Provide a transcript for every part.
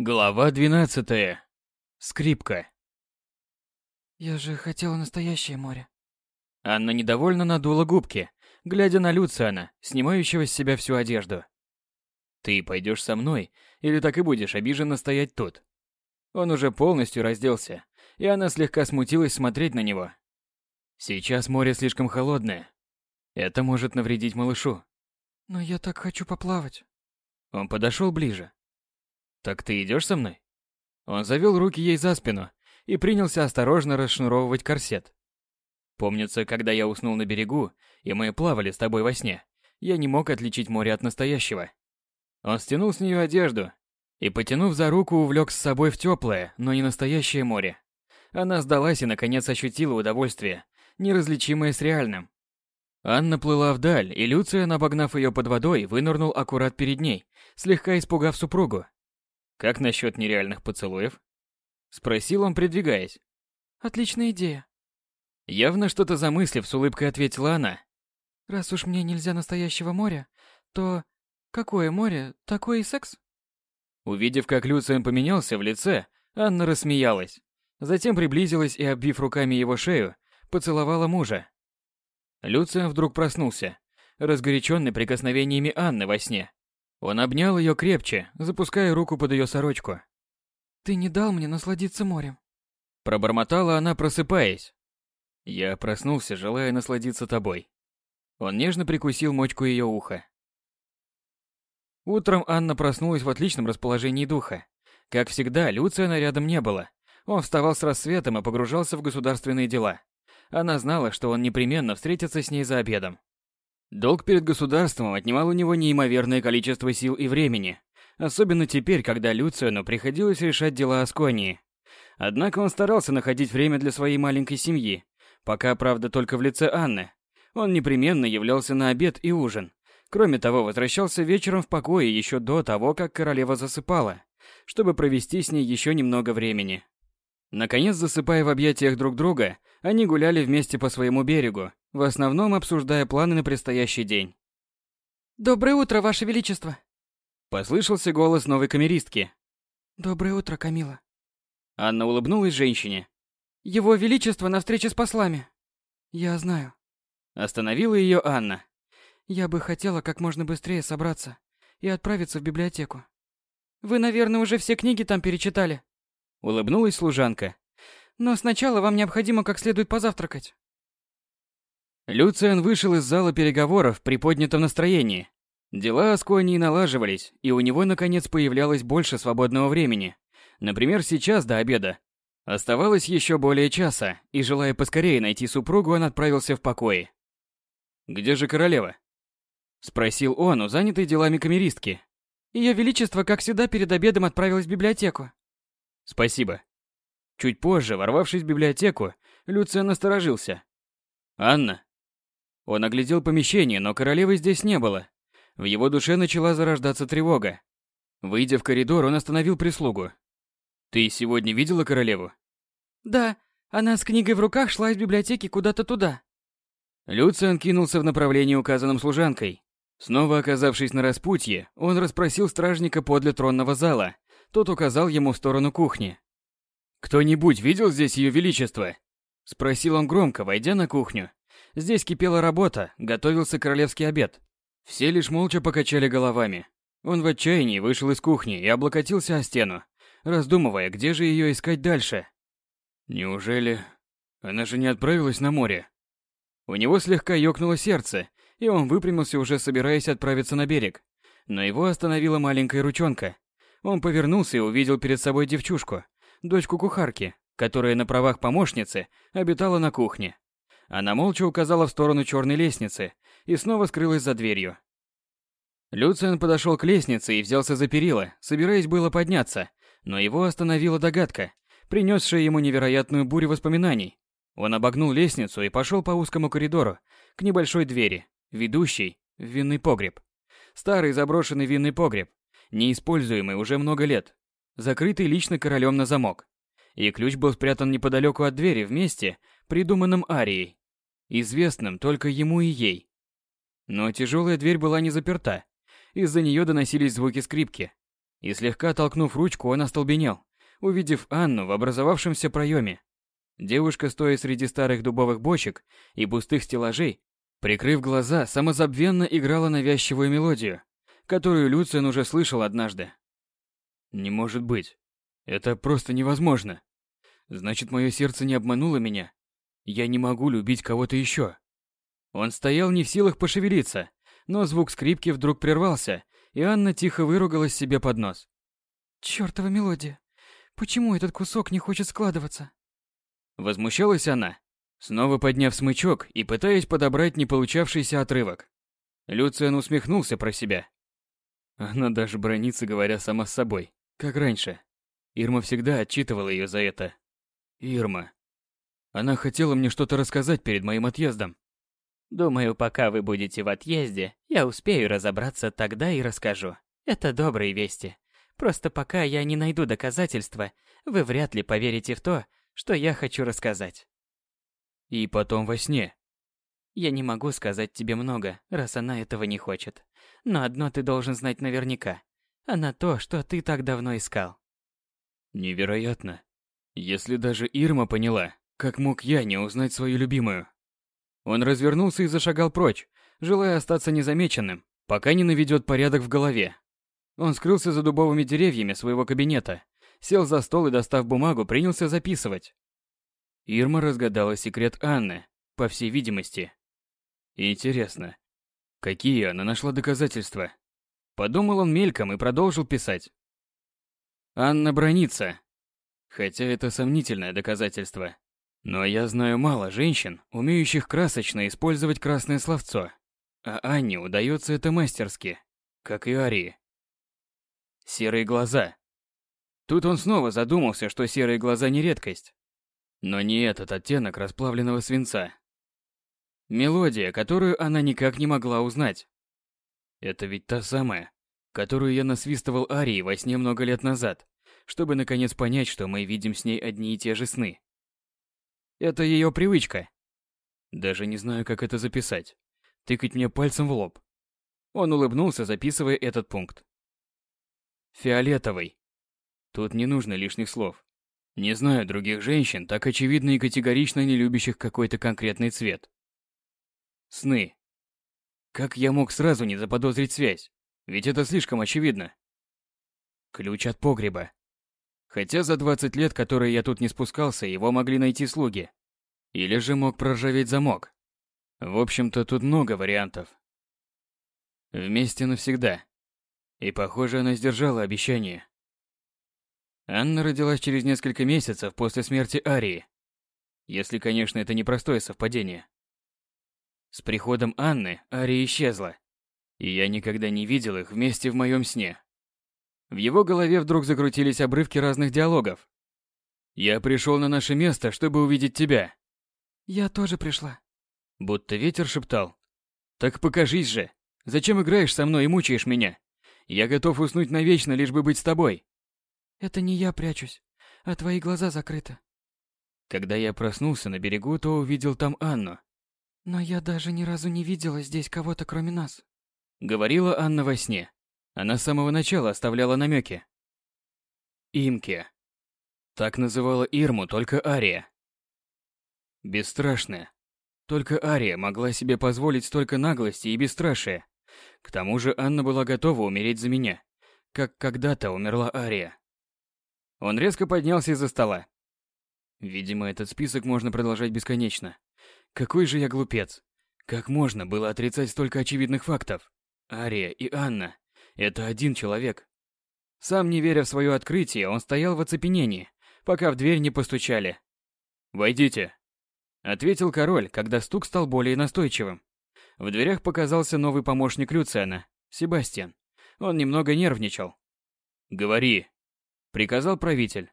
Глава 12. Скрипка. Я же хотела настоящее море. Анна недовольно надула губки, глядя на Люциана, снимающего с себя всю одежду. Ты пойдешь со мной, или так и будешь обиженно стоять тут? Он уже полностью разделся, и она слегка смутилась смотреть на него. Сейчас море слишком холодное. Это может навредить малышу. Но я так хочу поплавать. Он подошел ближе. Так ты идешь со мной? Он завел руки ей за спину и принялся осторожно расшнуровывать корсет. Помнится, когда я уснул на берегу, и мы плавали с тобой во сне, я не мог отличить море от настоящего. Он стянул с нее одежду и, потянув за руку, увлек с собой в теплое, но не настоящее море. Она сдалась и, наконец, ощутила удовольствие, неразличимое с реальным. Анна плыла вдаль, и Люциан, обогнав ее под водой, вынырнул аккурат перед ней, слегка испугав супругу. Как насчет нереальных поцелуев? Спросил он, придвигаясь. Отличная идея. Явно что-то замыслив, с улыбкой ответила она. Раз уж мне нельзя настоящего моря, то какое море, такой и секс? Увидев, как Люциан поменялся в лице, Анна рассмеялась. Затем приблизилась и, обвив руками его шею, поцеловала мужа. Люциан вдруг проснулся, разгоряченный прикосновениями Анны во сне. Он обнял ее крепче, запуская руку под ее сорочку. «Ты не дал мне насладиться морем», — пробормотала она, просыпаясь. Я проснулся, желая насладиться тобой. Он нежно прикусил мочку ее уха. Утром Анна проснулась в отличном расположении духа. Как всегда, Люциана рядом не было. Он вставал с рассветом и погружался в государственные дела. Она знала, что он непременно встретится с ней за обедом. Долг перед государством отнимал у него неимоверное количество сил и времени, особенно теперь, когда Люциану приходилось решать дела Асконии. Однако он старался находить время для своей маленькой семьи, пока, правда, только в лице Анны. Он непременно являлся на обед и ужин. Кроме того, возвращался вечером в покое еще до того, как королева засыпала, чтобы провести с ней еще немного времени. Наконец, засыпая в объятиях друг друга, они гуляли вместе по своему берегу, в основном обсуждая планы на предстоящий день. «Доброе утро, Ваше Величество!» Послышался голос новой камеристки. «Доброе утро, Камила!» Анна улыбнулась женщине. «Его Величество на встрече с послами!» «Я знаю!» Остановила ее Анна. «Я бы хотела как можно быстрее собраться и отправиться в библиотеку. Вы, наверное, уже все книги там перечитали?» Улыбнулась служанка. «Но сначала вам необходимо как следует позавтракать». Люциан вышел из зала переговоров при поднятом настроении. Дела Асконии налаживались, и у него наконец появлялось больше свободного времени. Например, сейчас до обеда. Оставалось еще более часа, и желая поскорее найти супругу, он отправился в покое. «Где же королева?» Спросил он у занятой делами камеристки. Ее Величество, как всегда, перед обедом отправилась в библиотеку. Спасибо. Чуть позже, ворвавшись в библиотеку, Люциан насторожился. «Анна?» Он оглядел помещение, но королевы здесь не было. В его душе начала зарождаться тревога. Выйдя в коридор, он остановил прислугу. «Ты сегодня видела королеву?» «Да, она с книгой в руках шла из библиотеки куда-то туда». Люциан кинулся в направлении, указанном служанкой. Снова оказавшись на распутье, он расспросил стражника подле тронного зала. Тот указал ему в сторону кухни. «Кто-нибудь видел здесь ее величество?» Спросил он громко, войдя на кухню. Здесь кипела работа, готовился королевский обед. Все лишь молча покачали головами. Он в отчаянии вышел из кухни и облокотился о стену, раздумывая, где же ее искать дальше. Неужели... Она же не отправилась на море? У него слегка ёкнуло сердце, и он выпрямился, уже собираясь отправиться на берег. Но его остановила маленькая ручонка. Он повернулся и увидел перед собой девчушку, дочку кухарки, которая на правах помощницы обитала на кухне. Она молча указала в сторону черной лестницы и снова скрылась за дверью. Люциан подошел к лестнице и взялся за перила, собираясь было подняться, но его остановила догадка, принесшая ему невероятную бурю воспоминаний. Он обогнул лестницу и пошел по узкому коридору к небольшой двери, ведущей в винный погреб. Старый заброшенный винный погреб, неиспользуемый уже много лет, закрытый лично королем на замок. И ключ был спрятан неподалеку от двери в месте, придуманном Арией известным только ему и ей. Но тяжелая дверь была не заперта. Из-за нее доносились звуки скрипки. И слегка толкнув ручку, он остолбенел, увидев Анну в образовавшемся проеме. Девушка, стоя среди старых дубовых бочек и пустых стеллажей, прикрыв глаза, самозабвенно играла навязчивую мелодию, которую Люциан уже слышал однажды. Не может быть. Это просто невозможно. Значит, мое сердце не обмануло меня. Я не могу любить кого-то еще. Он стоял не в силах пошевелиться, но звук скрипки вдруг прервался, и Анна тихо выругалась себе под нос. Чёртова мелодия. Почему этот кусок не хочет складываться? Возмущалась она, снова подняв смычок и пытаясь подобрать не получавшийся отрывок. Люциан усмехнулся про себя. Она даже бронится, говоря сама с собой, как раньше. Ирма всегда отчитывала ее за это. Ирма. Она хотела мне что-то рассказать перед моим отъездом. Думаю, пока вы будете в отъезде, я успею разобраться тогда и расскажу. Это добрые вести. Просто пока я не найду доказательства, вы вряд ли поверите в то, что я хочу рассказать. И потом во сне. Я не могу сказать тебе много, раз она этого не хочет. Но одно ты должен знать наверняка. Она то, что ты так давно искал. Невероятно. Если даже Ирма поняла, как мог я не узнать свою любимую? Он развернулся и зашагал прочь, желая остаться незамеченным, пока не наведет порядок в голове. Он скрылся за дубовыми деревьями своего кабинета, сел за стол и, достав бумагу, принялся записывать. Ирма разгадала секрет Анны, по всей видимости. Интересно, какие она нашла доказательства? Подумал он мельком и продолжил писать. Анна бронится. Хотя это сомнительное доказательство. Но я знаю мало женщин, умеющих красочно использовать красное словцо. А Анне удается это мастерски, как и Арии. Серые глаза. Тут он снова задумался, что серые глаза не редкость. Но не этот оттенок расплавленного свинца. Мелодия, которую она никак не могла узнать. Это ведь та самая, которую я насвистывал Арии во сне много лет назад, чтобы наконец понять, что мы видим с ней одни и те же сны. Это ее привычка. Даже не знаю, как это записать. Тыкать мне пальцем в лоб. Он улыбнулся, записывая этот пункт. Фиолетовый. Тут не нужно лишних слов. Не знаю других женщин, так очевидно и категорично не любящих какой-то конкретный цвет. Сны. Как я мог сразу не заподозрить связь? Ведь это слишком очевидно. Ключ от погреба. Хотя за 20 лет, которые я тут не спускался, его могли найти слуги. Или же мог проржаветь замок. В общем-то, тут много вариантов. Вместе навсегда. И, похоже, она сдержала обещание. Анна родилась через несколько месяцев после смерти Арии. Если, конечно, это не простое совпадение. С приходом Анны Ария исчезла. И я никогда не видел их вместе в моем сне. В его голове вдруг закрутились обрывки разных диалогов. «Я пришел на наше место, чтобы увидеть тебя». «Я тоже пришла». Будто ветер шептал. «Так покажись же. Зачем играешь со мной и мучаешь меня? Я готов уснуть навечно, лишь бы быть с тобой. Это не я прячусь, а твои глаза закрыты. Когда я проснулся на берегу, то увидел там Анну. Но я даже ни разу не видела здесь кого-то, кроме нас. Говорила Анна во сне. Она с самого начала оставляла намеки. Имке. Так называла Ирму только Ария. Бесстрашная. Только Ария могла себе позволить столько наглости и бесстрашия. К тому же Анна была готова умереть за меня, как когда-то умерла Ария. Он резко поднялся из-за стола. Видимо, этот список можно продолжать бесконечно. Какой же я глупец. Как можно было отрицать столько очевидных фактов? Ария и Анна – это один человек. Сам не веря в свое открытие, он стоял в оцепенении, пока в дверь не постучали. «Войдите», – ответил король, когда стук стал более настойчивым. В дверях показался новый помощник Люциана, Себастьян. Он немного нервничал. «Говори», — приказал правитель.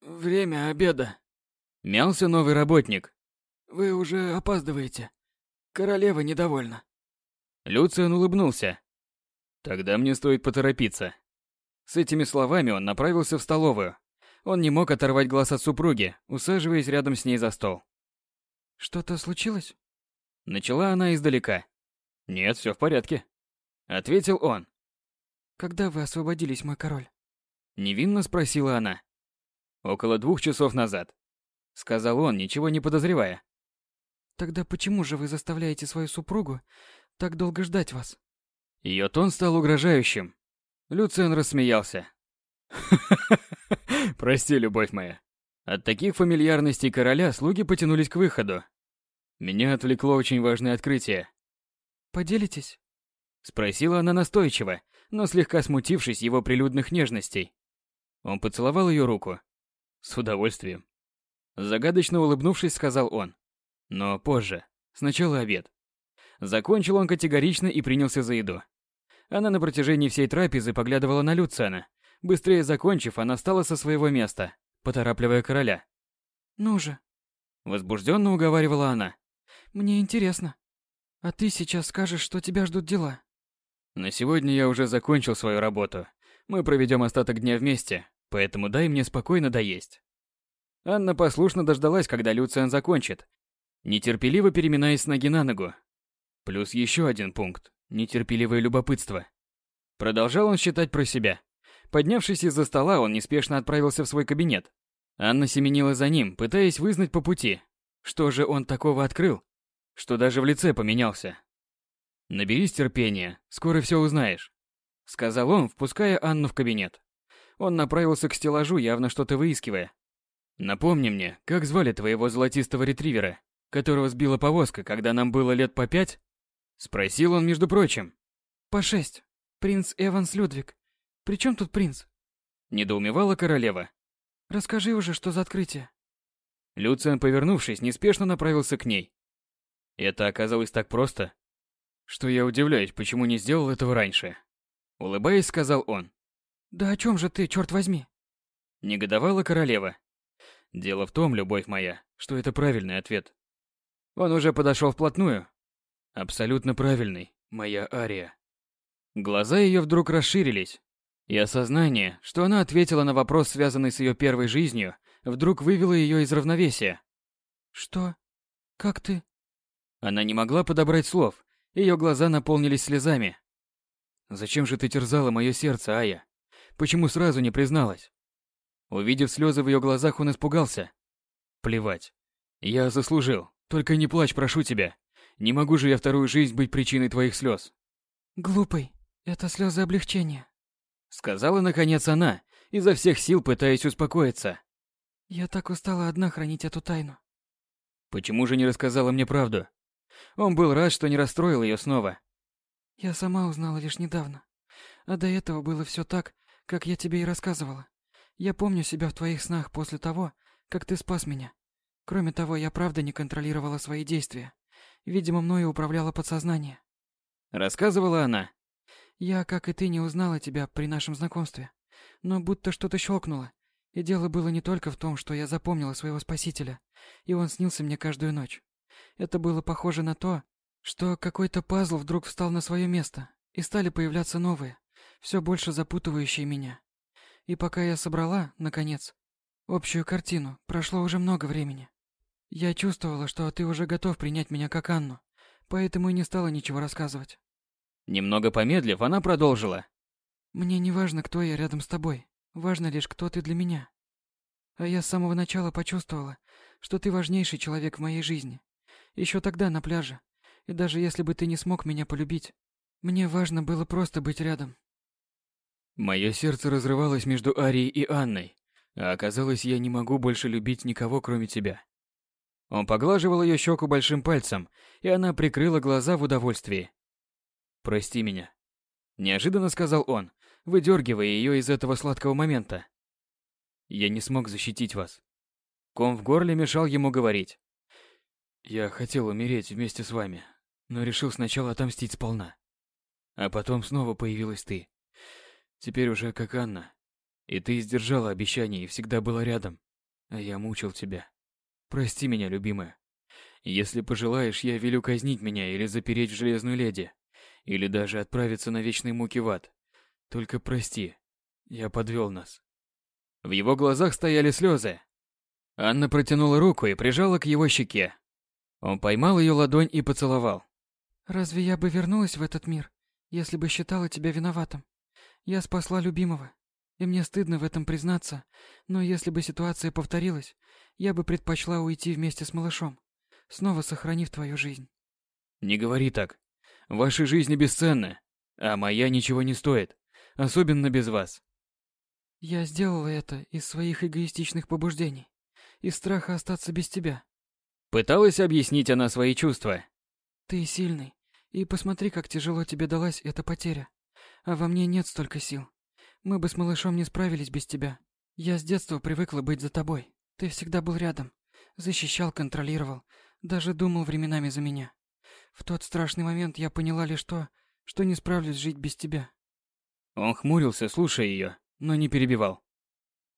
«Время обеда», — мялся новый работник. «Вы уже опаздываете. Королева недовольна». Люциан улыбнулся. «Тогда мне стоит поторопиться». С этими словами он направился в столовую. Он не мог оторвать глаз от супруги, усаживаясь рядом с ней за стол. «Что-то случилось?» Начала она издалека. «Нет, все в порядке», — ответил он. когда вы освободились, мой король? Невинно спросила она. Около двух часов назад. Сказал он, ничего не подозревая. Тогда почему же вы заставляете свою супругу так долго ждать вас? Ее тон стал угрожающим. Люциан рассмеялся. Прости, любовь моя. От таких фамильярностей короля слуги потянулись к выходу. Меня отвлекло очень важное открытие. Поделитесь? Спросила она настойчиво, но слегка смутившись его прилюдных нежностей. Он поцеловал ее руку. С удовольствием. Загадочно улыбнувшись, сказал он. Но позже. Сначала обед. Закончил он категорично и принялся за еду. Она на протяжении всей трапезы поглядывала на Люцена. Быстрее закончив, она встала со своего места, поторапливая короля. «Ну же!» Возбужденно уговаривала она. «Мне интересно. А ты сейчас скажешь, что тебя ждут дела?» «На сегодня я уже закончил свою работу. Мы проведем остаток дня вместе, поэтому дай мне спокойно доесть». Анна послушно дождалась, когда Люциан закончит, нетерпеливо переминаясь с ноги на ногу. Плюс еще один пункт – нетерпеливое любопытство. Продолжал он считать про себя. Поднявшись из-за стола, он неспешно отправился в свой кабинет. Анна семенила за ним, пытаясь вызнать по пути. Что же он такого открыл, что даже в лице поменялся? «Наберись терпения, скоро все узнаешь», — сказал он, впуская Анну в кабинет. Он направился к стеллажу, явно что-то выискивая. «Напомни мне, как звали твоего золотистого ретривера, которого сбила повозка, когда нам было лет по пять?» Спросил он, между прочим. «По шесть. Принц Эванс Людвиг. При чем тут принц?» Недоумевала королева. «Расскажи уже, что за открытие». Люциан, повернувшись, неспешно направился к ней. Это оказалось так просто, что я удивляюсь, почему не сделал этого раньше. Улыбаясь, сказал он. «Да о чем же ты, черт возьми?» Негодовала королева. Дело в том, любовь моя, что это правильный ответ. Он уже подошел вплотную. Абсолютно правильный, моя Ария. Глаза ее вдруг расширились, и осознание, что она ответила на вопрос, связанный с ее первой жизнью, вдруг вывело ее из равновесия. «Что? Как ты?» Она не могла подобрать слов, ее глаза наполнились слезами. «Зачем же ты терзала мое сердце, Ая? Почему сразу не призналась?» Увидев слезы в ее глазах, он испугался. «Плевать. Я заслужил. Только не плачь, прошу тебя. Не могу же я вторую жизнь быть причиной твоих слез». «Глупый. Это слезы облегчения», — сказала наконец она, изо всех сил пытаясь успокоиться. «Я так устала одна хранить эту тайну». «Почему же не рассказала мне правду?» Он был рад, что не расстроил ее снова. Я сама узнала лишь недавно. А до этого было все так, как я тебе и рассказывала. Я помню себя в твоих снах после того, как ты спас меня. Кроме того, я правда не контролировала свои действия. Видимо, мною управляло подсознание. Рассказывала она. Я, как и ты, не узнала тебя при нашем знакомстве. Но будто что-то щелкнуло. И дело было не только в том, что я запомнила своего спасителя, и он снился мне каждую ночь. Это было похоже на то, что какой-то пазл вдруг встал на свое место, и стали появляться новые, все больше запутывающие меня. И пока я собрала, наконец, общую картину, прошло уже много времени. Я чувствовала, что ты уже готов принять меня как Анну, поэтому и не стала ничего рассказывать. Немного помедлив, она продолжила. Мне не важно, кто я рядом с тобой, важно лишь, кто ты для меня. А я с самого начала почувствовала, что ты важнейший человек в моей жизни. Еще тогда на пляже. И даже если бы ты не смог меня полюбить, мне важно было просто быть рядом. Мое сердце разрывалось между Арией и Анной, а оказалось, я не могу больше любить никого, кроме тебя. Он поглаживал ее щеку большим пальцем, и она прикрыла глаза в удовольствии. «Прости меня», — неожиданно сказал он, выдергивая ее из этого сладкого момента. «Я не смог защитить вас». Ком в горле мешал ему говорить. Я хотел умереть вместе с вами, но решил сначала отомстить сполна. А потом снова появилась ты. Теперь уже как Анна. И ты сдержала обещание и всегда была рядом. А я мучил тебя. Прости меня, любимая. Если пожелаешь, я велю казнить меня или запереть в железную леди. Или даже отправиться на вечные муки в ад. Только прости. Я подвел нас. В его глазах стояли слезы. Анна протянула руку и прижала к его щеке, он поймал ее ладонь и поцеловал. «Разве я бы вернулась в этот мир, если бы считала тебя виноватым? Я спасла любимого. И мне стыдно в этом признаться, но если бы ситуация повторилась, я бы предпочла уйти вместе с малышом, снова сохранив твою жизнь. Не говори так. Ваши жизни бесценны, а моя ничего не стоит, особенно без вас. Я сделала это из своих эгоистичных побуждений, из страха остаться без тебя. Пыталась объяснить она свои чувства. Ты сильный, и посмотри, как тяжело тебе далась эта потеря. А во мне нет столько сил. Мы бы с малышом не справились без тебя. Я с детства привыкла быть за тобой. Ты всегда был рядом, защищал, контролировал, даже думал временами за меня. В тот страшный момент я поняла лишь то, что не справлюсь жить без тебя. Он хмурился, слушая ее, но не перебивал.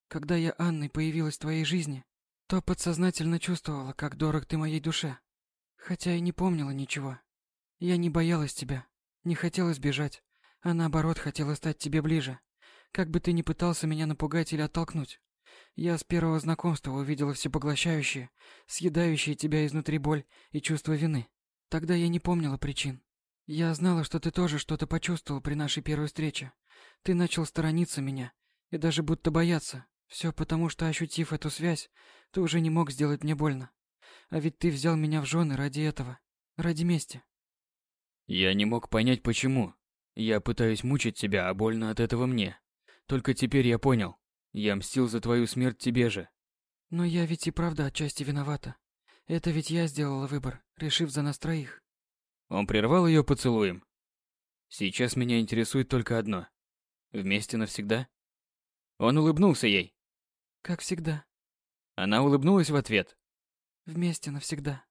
Когда я Анной появилась в твоей жизни, то подсознательно чувствовала, как дорог ты моей душе. Хотя и не помнила ничего. Я не боялась тебя, не хотела сбежать, а наоборот хотела стать тебе ближе. Как бы ты ни пытался меня напугать или оттолкнуть. Я с первого знакомства увидела всепоглощающее, съедающее тебя изнутри боль и чувство вины. Тогда я не помнила причин. Я знала, что ты тоже что-то почувствовал при нашей первой встрече. Ты начал сторониться меня и даже будто бояться. Все потому, что ощутив эту связь, ты уже не мог сделать мне больно. А ведь ты взял меня в жены ради этого, ради мести. Я не мог понять почему. Я пытаюсь мучить тебя, а больно от этого мне. Только теперь я понял. Я мстил за твою смерть тебе же. Но я ведь и правда отчасти виновата. Это ведь я сделала выбор, решив за нас троих. Он прервал ее поцелуем. Сейчас меня интересует только одно. Вместе навсегда? Он улыбнулся ей. Как всегда. Она улыбнулась в ответ. Вместе навсегда.